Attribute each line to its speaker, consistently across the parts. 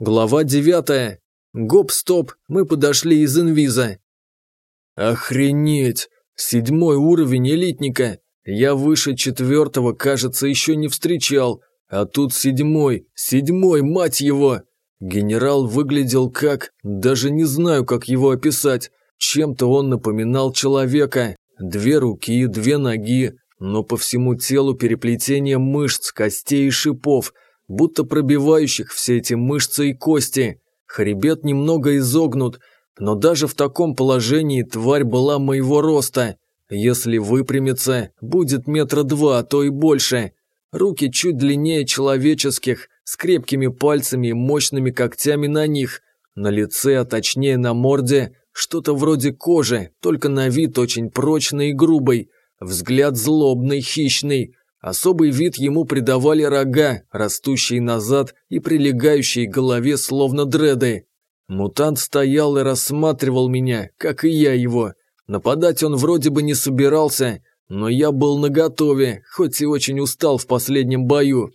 Speaker 1: Глава девятая. Гоп-стоп, мы подошли из инвиза. Охренеть! Седьмой уровень элитника. Я выше четвертого, кажется, еще не встречал. А тут седьмой, седьмой, мать его! Генерал выглядел как... Даже не знаю, как его описать. Чем-то он напоминал человека. Две руки, две ноги, но по всему телу переплетение мышц, костей и шипов, будто пробивающих все эти мышцы и кости. Хребет немного изогнут, но даже в таком положении тварь была моего роста. Если выпрямиться, будет метра два, а то и больше. Руки чуть длиннее человеческих, с крепкими пальцами и мощными когтями на них. На лице, а точнее на морде, что-то вроде кожи, только на вид очень прочный и грубый. Взгляд злобный, хищный. Особый вид ему придавали рога, растущие назад и прилегающие к голове словно дреды. Мутант стоял и рассматривал меня, как и я его. Нападать он вроде бы не собирался, но я был наготове, хоть и очень устал в последнем бою.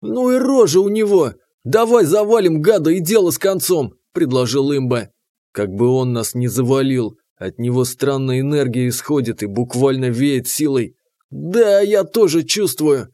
Speaker 1: «Ну и рожа у него! Давай завалим гада и дело с концом!» – предложил имба. Как бы он нас не завалил, от него странная энергия исходит и буквально веет силой. Да, я тоже чувствую.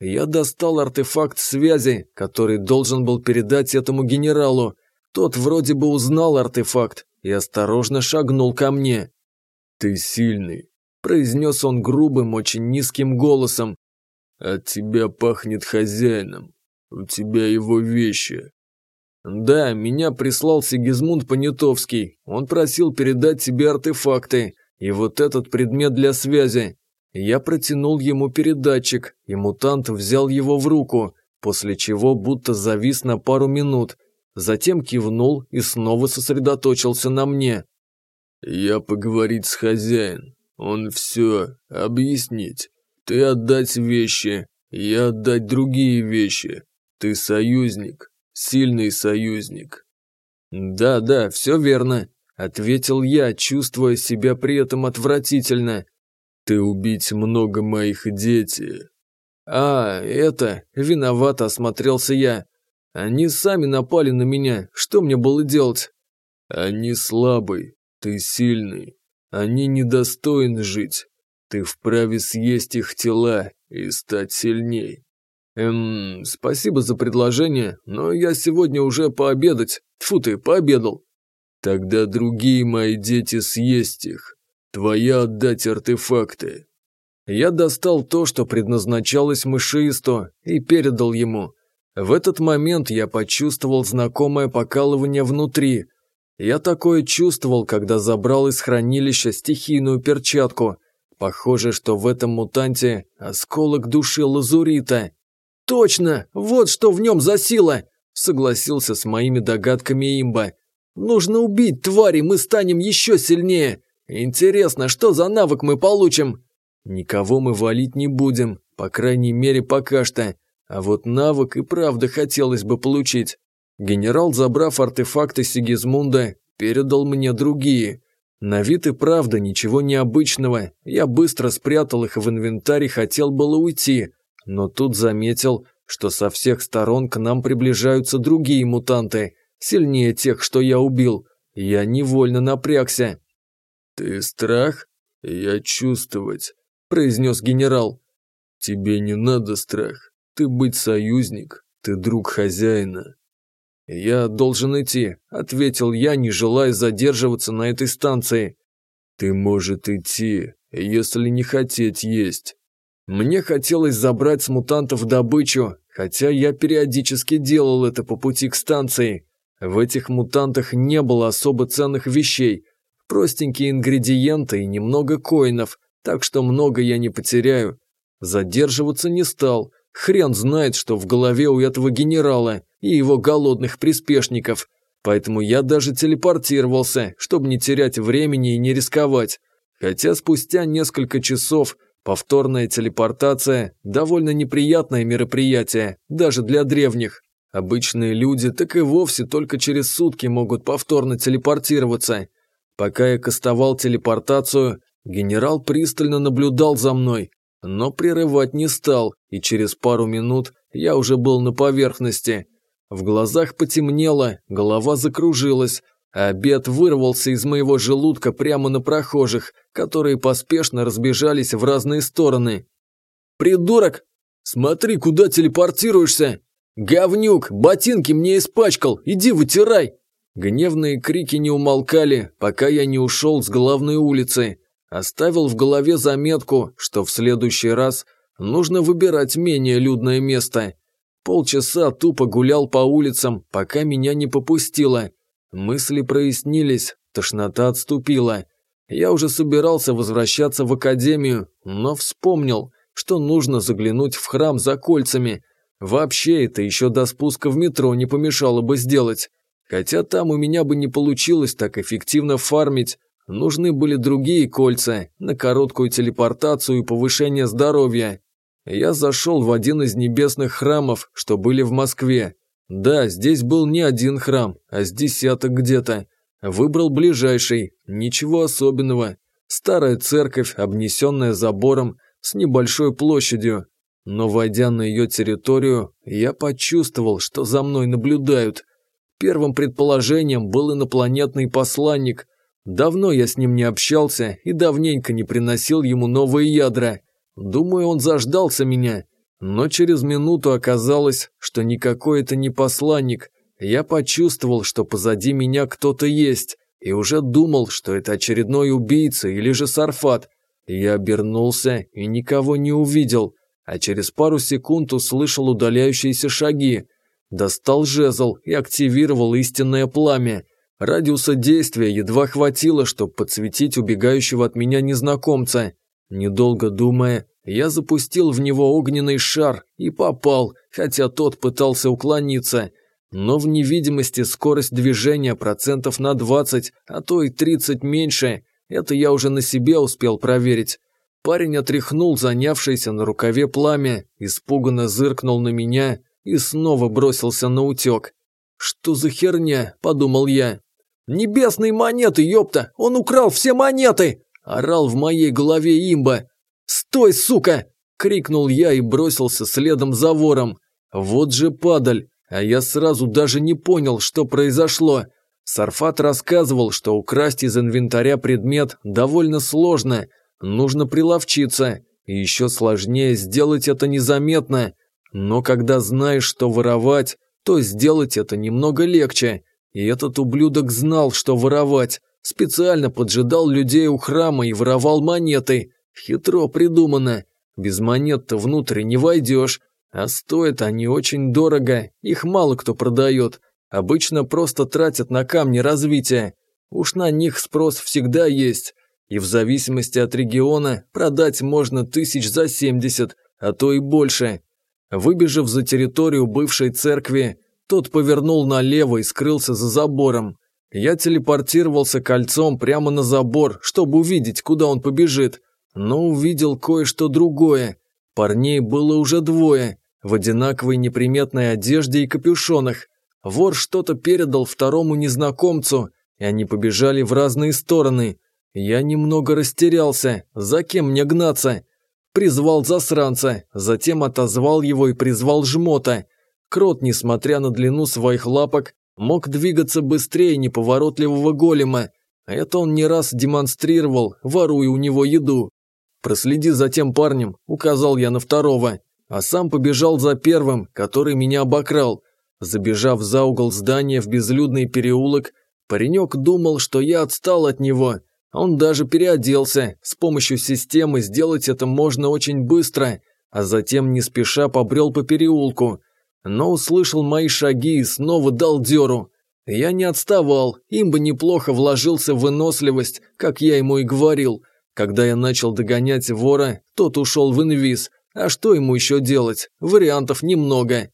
Speaker 1: Я достал артефакт связи, который должен был передать этому генералу. Тот вроде бы узнал артефакт и осторожно шагнул ко мне. «Ты сильный», – произнес он грубым, очень низким голосом. «От тебя пахнет хозяином. У тебя его вещи. «Да, меня прислал Сигизмунд Понятовский. Он просил передать тебе артефакты. И вот этот предмет для связи. Я протянул ему передатчик, и мутант взял его в руку, после чего будто завис на пару минут. Затем кивнул и снова сосредоточился на мне. «Я поговорить с хозяин. Он все объяснить. Ты отдать вещи, я отдать другие вещи. Ты союзник, сильный союзник». «Да, да, все верно», — ответил я, чувствуя себя при этом отвратительно. «Ты убить много моих детей». «А, это, виноват, осмотрелся я. Они сами напали на меня, что мне было делать?» «Они слабый, ты сильный. Они недостойны жить. Ты вправе съесть их тела и стать сильней. «Эм, спасибо за предложение, но я сегодня уже пообедать. Тьфу ты, пообедал». «Тогда другие мои дети съесть их. Твоя отдать артефакты». Я достал то, что предназначалось мышеисту, и передал ему. В этот момент я почувствовал знакомое покалывание внутри. Я такое чувствовал, когда забрал из хранилища стихийную перчатку. Похоже, что в этом мутанте осколок души лазурита. «Точно! Вот что в нем за сила!» – согласился с моими догадками имба. «Нужно убить твари, мы станем еще сильнее! Интересно, что за навык мы получим?» «Никого мы валить не будем, по крайней мере пока что. А вот навык и правда хотелось бы получить. Генерал, забрав артефакты Сигизмунда, передал мне другие. На вид и правда ничего необычного. Я быстро спрятал их в инвентарь и хотел было уйти, но тут заметил, что со всех сторон к нам приближаются другие мутанты, сильнее тех, что я убил. Я невольно напрягся. «Ты страх? Я чувствовать», – произнес генерал. «Тебе не надо страх. Ты быть союзник, ты друг хозяина». «Я должен идти», – ответил я, не желая задерживаться на этой станции. «Ты может идти, если не хотеть есть. Мне хотелось забрать с мутантов добычу, хотя я периодически делал это по пути к станции. В этих мутантах не было особо ценных вещей, простенькие ингредиенты и немного коинов, так что много я не потеряю. Задерживаться не стал, хрен знает, что в голове у этого генерала и его голодных приспешников, поэтому я даже телепортировался, чтобы не терять времени и не рисковать. Хотя спустя несколько часов Повторная телепортация – довольно неприятное мероприятие, даже для древних. Обычные люди так и вовсе только через сутки могут повторно телепортироваться. Пока я кастовал телепортацию, генерал пристально наблюдал за мной, но прерывать не стал, и через пару минут я уже был на поверхности. В глазах потемнело, голова закружилась, а обед вырвался из моего желудка прямо на прохожих, которые поспешно разбежались в разные стороны. «Придурок! Смотри, куда телепортируешься! Говнюк, ботинки мне испачкал, иди вытирай!» Гневные крики не умолкали, пока я не ушел с главной улицы. Оставил в голове заметку, что в следующий раз нужно выбирать менее людное место. Полчаса тупо гулял по улицам, пока меня не попустило. Мысли прояснились, тошнота отступила. Я уже собирался возвращаться в академию, но вспомнил, что нужно заглянуть в храм за кольцами. Вообще это еще до спуска в метро не помешало бы сделать. Хотя там у меня бы не получилось так эффективно фармить. Нужны были другие кольца на короткую телепортацию и повышение здоровья. Я зашел в один из небесных храмов, что были в Москве. Да, здесь был не один храм, а с десяток где-то. Выбрал ближайший, ничего особенного. Старая церковь, обнесенная забором, с небольшой площадью. Но войдя на ее территорию, я почувствовал, что за мной наблюдают. Первым предположением был инопланетный посланник. Давно я с ним не общался и давненько не приносил ему новые ядра. Думаю, он заждался меня. Но через минуту оказалось, что никакой это не посланник. Я почувствовал, что позади меня кто-то есть, и уже думал, что это очередной убийца или же Сарфат. Я обернулся и никого не увидел, а через пару секунд услышал удаляющиеся шаги. Достал жезл и активировал истинное пламя. Радиуса действия едва хватило, чтобы подсветить убегающего от меня незнакомца. Недолго думая, я запустил в него огненный шар и попал, хотя тот пытался уклониться. Но в невидимости скорость движения процентов на 20, а то и 30 меньше. Это я уже на себе успел проверить. Парень отряхнул занявшееся на рукаве пламя, испуганно зыркнул на меня и снова бросился на утек. «Что за херня?» – подумал я. «Небесные монеты, ёпта! Он украл все монеты!» Орал в моей голове имба. «Стой, сука!» – крикнул я и бросился следом за вором. Вот же падаль, а я сразу даже не понял, что произошло. Сарфат рассказывал, что украсть из инвентаря предмет довольно сложно, нужно приловчиться, и еще сложнее сделать это незаметно. Но когда знаешь, что воровать, то сделать это немного легче. И этот ублюдок знал, что воровать. Специально поджидал людей у храма и воровал монеты. Хитро придумано. Без монет-то внутрь не войдешь. А стоят они очень дорого, их мало кто продает. Обычно просто тратят на камни развития. Уж на них спрос всегда есть. И в зависимости от региона продать можно тысяч за 70, а то и больше. Выбежав за территорию бывшей церкви, тот повернул налево и скрылся за забором. Я телепортировался кольцом прямо на забор, чтобы увидеть, куда он побежит, но увидел кое-что другое. Парней было уже двое, в одинаковой неприметной одежде и капюшонах. Вор что-то передал второму незнакомцу, и они побежали в разные стороны. Я немного растерялся, за кем мне гнаться? Призвал засранца, затем отозвал его и призвал жмота. Крот, несмотря на длину своих лапок, Мог двигаться быстрее неповоротливого голема. Это он не раз демонстрировал, воруя у него еду. «Проследи за тем парнем», – указал я на второго. А сам побежал за первым, который меня обокрал. Забежав за угол здания в безлюдный переулок, паренек думал, что я отстал от него. Он даже переоделся. С помощью системы сделать это можно очень быстро, а затем не спеша побрел по переулку – но услышал мои шаги и снова дал дёру. Я не отставал, им бы неплохо вложился в выносливость, как я ему и говорил. Когда я начал догонять вора, тот ушел в инвиз. А что ему еще делать? Вариантов немного.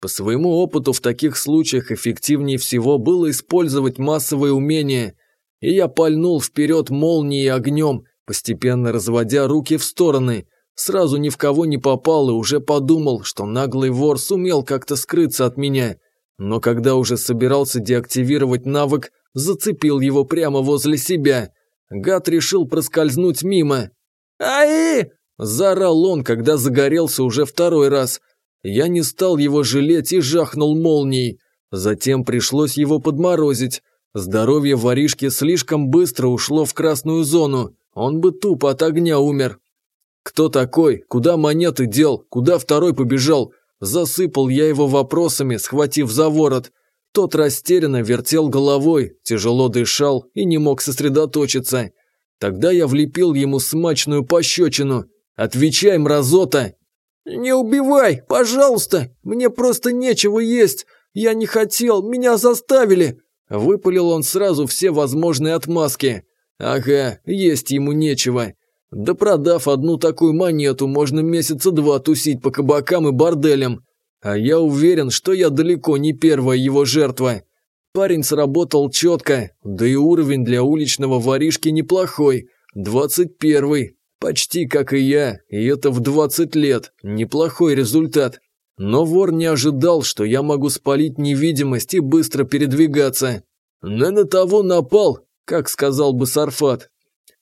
Speaker 1: По своему опыту в таких случаях эффективнее всего было использовать массовые умения. И я пальнул вперед молнией огнем, постепенно разводя руки в стороны – Сразу ни в кого не попал и уже подумал, что наглый вор сумел как-то скрыться от меня. Но когда уже собирался деактивировать навык, зацепил его прямо возле себя. Гад решил проскользнуть мимо. «Ай!» – заорал он, когда загорелся уже второй раз. Я не стал его жалеть и жахнул молнией. Затем пришлось его подморозить. Здоровье воришки слишком быстро ушло в красную зону. Он бы тупо от огня умер. «Кто такой? Куда монеты дел? Куда второй побежал?» Засыпал я его вопросами, схватив за ворот. Тот растерянно вертел головой, тяжело дышал и не мог сосредоточиться. Тогда я влепил ему смачную пощечину. «Отвечай, мразота!» «Не убивай, пожалуйста! Мне просто нечего есть! Я не хотел, меня заставили!» Выпалил он сразу все возможные отмазки. «Ага, есть ему нечего. Да продав одну такую монету, можно месяца два тусить по кабакам и борделям. А я уверен, что я далеко не первая его жертва. Парень сработал четко, да и уровень для уличного воришки неплохой. Двадцать первый, почти как и я, и это в двадцать лет. Неплохой результат. Но вор не ожидал, что я могу спалить невидимость и быстро передвигаться. «Не на того напал», как сказал бы Сарфат.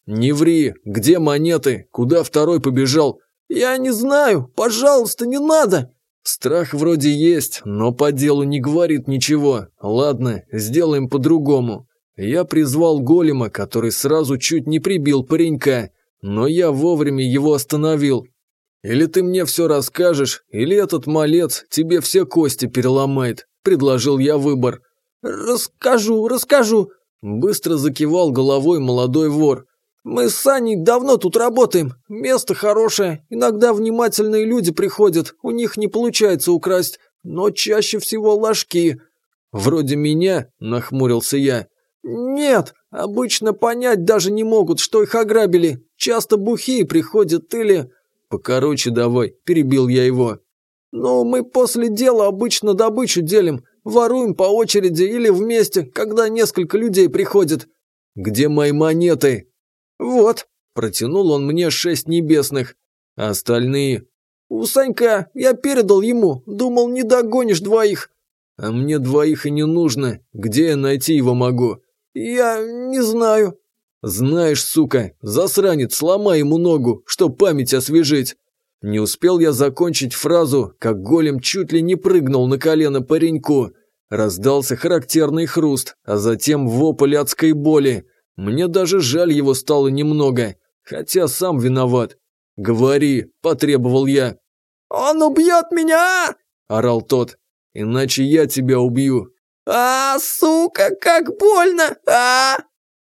Speaker 1: «Не ври! Где монеты? Куда второй побежал?» «Я не знаю! Пожалуйста, не надо!» Страх вроде есть, но по делу не говорит ничего. Ладно, сделаем по-другому. Я призвал голема, который сразу чуть не прибил паренька, но я вовремя его остановил. Или ты мне все расскажешь, или этот малец тебе все кости переломает, предложил я выбор. Расскажу, расскажу, быстро закивал головой молодой вор. «Мы с Саней давно тут работаем. Место хорошее. Иногда внимательные люди приходят. У них не получается украсть. Но чаще всего ложки». «Вроде меня?» – нахмурился я. «Нет, обычно понять даже не могут, что их ограбили. Часто бухие приходят или...» «Покороче давай», – перебил я его. «Ну, мы после дела обычно добычу делим. Воруем по очереди или вместе, когда несколько людей приходят». «Где мои монеты?» «Вот», – протянул он мне шесть небесных. «Остальные?» «У Санька, я передал ему, думал, не догонишь двоих». «А мне двоих и не нужно. Где я найти его могу?» «Я не знаю». «Знаешь, сука, засранец, сломай ему ногу, чтоб память освежить». Не успел я закончить фразу, как голем чуть ли не прыгнул на колено пареньку. Раздался характерный хруст, а затем вопль адской боли. Мне даже жаль его стало немного, хотя сам виноват. «Говори», – потребовал я. «Он убьет меня!» – орал тот. «Иначе я тебя убью». «А, сука, как больно! а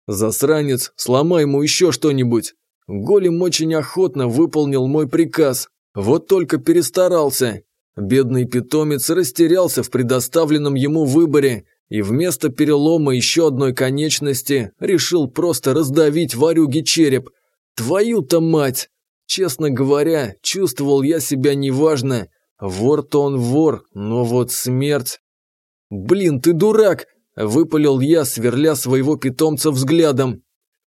Speaker 1: «Засранец, сломай ему еще что-нибудь». Голем очень охотно выполнил мой приказ, вот только перестарался. Бедный питомец растерялся в предоставленном ему выборе и вместо перелома еще одной конечности решил просто раздавить варюге череп. Твою-то мать! Честно говоря, чувствовал я себя неважно. Вор-то он вор, но вот смерть... «Блин, ты дурак!» – выпалил я, сверля своего питомца взглядом.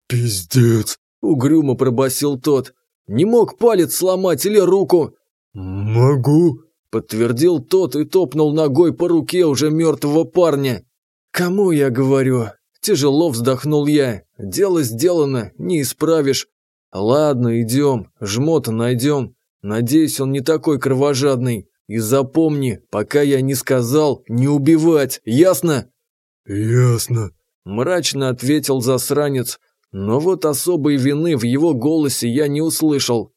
Speaker 2: «Пиздец!»
Speaker 1: – угрюмо пробасил тот. «Не мог палец сломать или руку?»
Speaker 2: «Могу!»
Speaker 1: – подтвердил тот и топнул ногой по руке уже мертвого парня. «Кому я говорю?» Тяжело вздохнул я. «Дело сделано, не исправишь. Ладно, идем, жмота найдем. Надеюсь, он не такой кровожадный. И запомни, пока я не сказал, не убивать, ясно?»
Speaker 2: «Ясно», –
Speaker 1: мрачно ответил засранец. Но вот особой вины в его голосе я не услышал.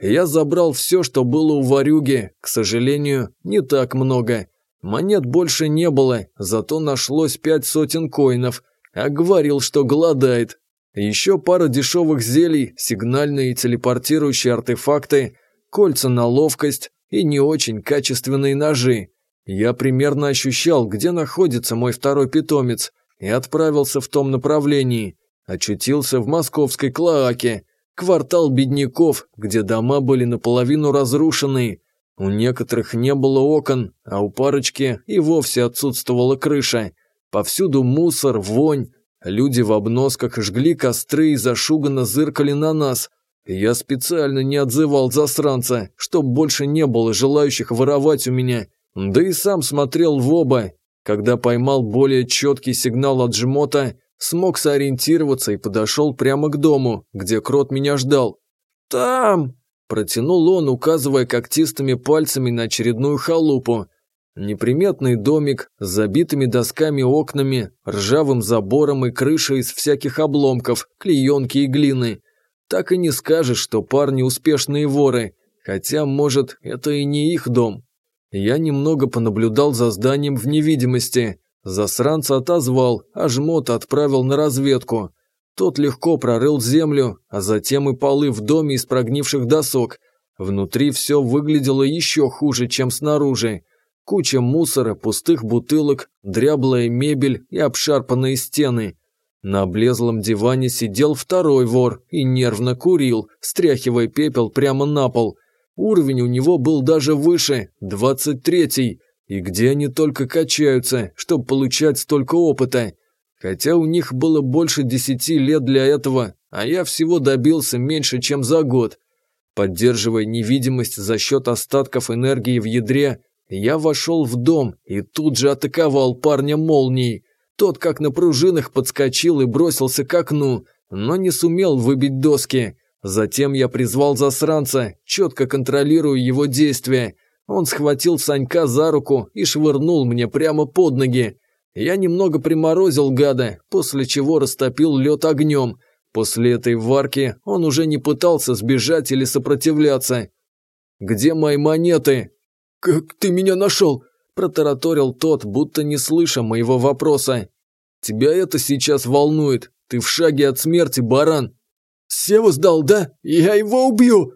Speaker 1: Я забрал все, что было у Варюги, к сожалению, не так много. Монет больше не было, зато нашлось пять сотен коинов, а говорил, что голодает. Еще пара дешевых зелий, сигнальные и телепортирующие артефакты, кольца на ловкость и не очень качественные ножи. Я примерно ощущал, где находится мой второй питомец, и отправился в том направлении. Очутился в московской Клоаке, квартал бедняков, где дома были наполовину разрушены, у некоторых не было окон, а у парочки и вовсе отсутствовала крыша. Повсюду мусор, вонь. Люди в обносках жгли костры и зашуганно зыркали на нас. Я специально не отзывал засранца, чтоб больше не было желающих воровать у меня. Да и сам смотрел в оба. Когда поймал более четкий сигнал от жмота, смог сориентироваться и подошел прямо к дому, где крот меня ждал. «Там!» Протянул он, указывая когтистыми пальцами на очередную халупу. Неприметный домик с забитыми досками окнами, ржавым забором и крышей из всяких обломков, клеенки и глины. Так и не скажешь, что парни успешные воры, хотя, может, это и не их дом. Я немного понаблюдал за зданием в невидимости. Засранца отозвал, а жмот отправил на разведку. Тот легко прорыл землю, а затем и полы в доме из прогнивших досок. Внутри все выглядело еще хуже, чем снаружи. Куча мусора, пустых бутылок, дряблая мебель и обшарпанные стены. На облезлом диване сидел второй вор и нервно курил, стряхивая пепел прямо на пол. Уровень у него был даже выше, двадцать третий. И где они только качаются, чтобы получать столько опыта? Хотя у них было больше десяти лет для этого, а я всего добился меньше, чем за год. Поддерживая невидимость за счет остатков энергии в ядре, я вошел в дом и тут же атаковал парня молнией. Тот как на пружинах подскочил и бросился к окну, но не сумел выбить доски. Затем я призвал засранца, четко контролируя его действия. Он схватил Санька за руку и швырнул мне прямо под ноги. Я немного приморозил гада, после чего растопил лед огнем. После этой варки он уже не пытался сбежать или сопротивляться. «Где мои монеты?»
Speaker 2: «Как ты меня нашел?»
Speaker 1: – протараторил тот, будто не слыша моего вопроса. «Тебя это сейчас волнует. Ты в шаге от смерти, баран».
Speaker 2: «Севу сдал, да? Я его убью!»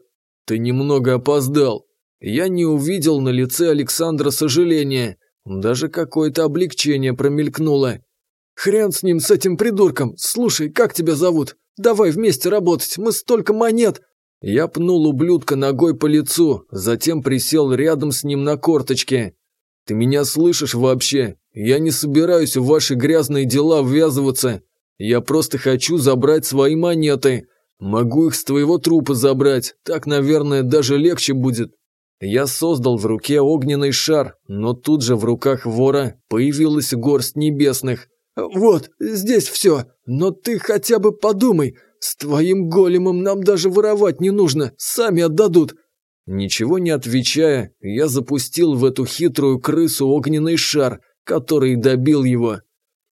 Speaker 1: «Ты немного опоздал. Я не увидел на лице Александра сожаления. Даже какое-то облегчение промелькнуло.
Speaker 2: «Хрен с ним, с этим придурком! Слушай, как тебя зовут? Давай вместе работать, мы столько монет!»
Speaker 1: Я пнул ублюдка ногой по лицу, затем присел рядом с ним на корточке. «Ты меня слышишь вообще? Я не собираюсь в ваши грязные дела ввязываться. Я просто хочу забрать свои монеты. Могу их с твоего трупа забрать, так, наверное, даже легче будет». Я создал в руке огненный шар, но тут же в руках вора появилась горсть небесных.
Speaker 2: «Вот, здесь все, но ты хотя бы подумай, «С твоим големом нам даже воровать не нужно, сами отдадут».
Speaker 1: Ничего не отвечая, я запустил в эту хитрую крысу огненный шар, который добил его.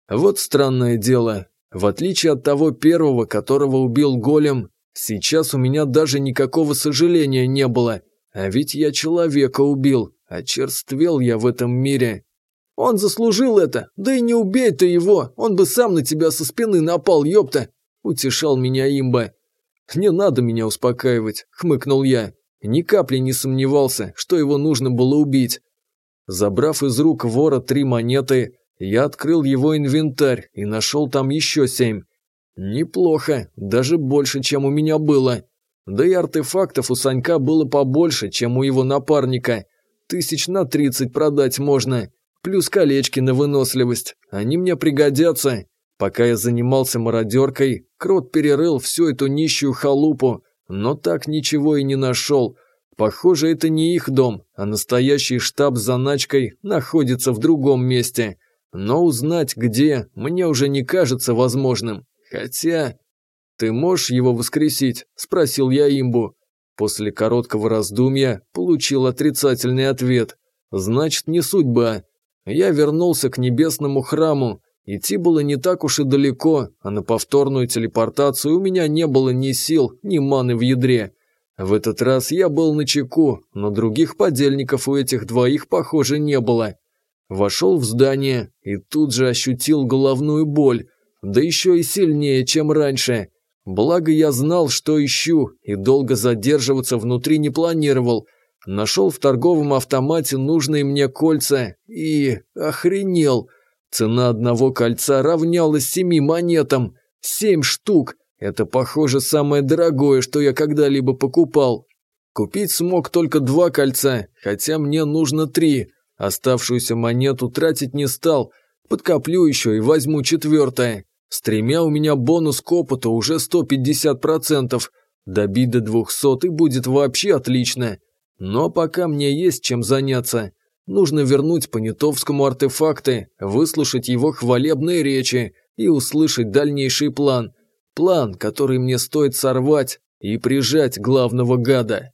Speaker 1: Вот странное дело. В отличие от того первого, которого убил голем, сейчас у меня даже никакого сожаления не было. А ведь я человека убил, очерствел я в этом мире.
Speaker 2: Он заслужил это, да и не убей ты его, он бы сам на тебя со спины напал, ёпта
Speaker 1: утешал меня имба. «Не надо меня успокаивать», – хмыкнул я. Ни капли не сомневался, что его нужно было убить. Забрав из рук вора три монеты, я открыл его инвентарь и нашел там еще семь. Неплохо, даже больше, чем у меня было. Да и артефактов у Санька было побольше, чем у его напарника. Тысяч на тридцать продать можно. Плюс колечки на выносливость. Они мне пригодятся. Пока я занимался мародеркой, Крот перерыл всю эту нищую халупу, но так ничего и не нашел. Похоже, это не их дом, а настоящий штаб с заначкой находится в другом месте. Но узнать где, мне уже не кажется возможным. Хотя... «Ты можешь его воскресить?» – спросил я имбу. После короткого раздумья получил отрицательный ответ. «Значит, не судьба». Я вернулся к небесному храму, Идти было не так уж и далеко, а на повторную телепортацию у меня не было ни сил, ни маны в ядре. В этот раз я был на чеку, но других подельников у этих двоих, похоже, не было. Вошел в здание и тут же ощутил головную боль, да еще и сильнее, чем раньше. Благо я знал, что ищу, и долго задерживаться внутри не планировал. Нашел в торговом автомате нужные мне кольца и... охренел – Цена одного кольца равнялась семи монетам. Семь штук. Это, похоже, самое дорогое, что я когда-либо покупал. Купить смог только два кольца, хотя мне нужно три. Оставшуюся монету тратить не стал. Подкоплю еще и возьму четвертое. С тремя у меня бонус к опыту уже 150%. Добить до 200 и будет вообще отлично. Но пока мне есть чем заняться. Нужно вернуть Понятовскому артефакты, выслушать его хвалебные речи и услышать дальнейший план. План, который мне стоит сорвать и прижать главного гада.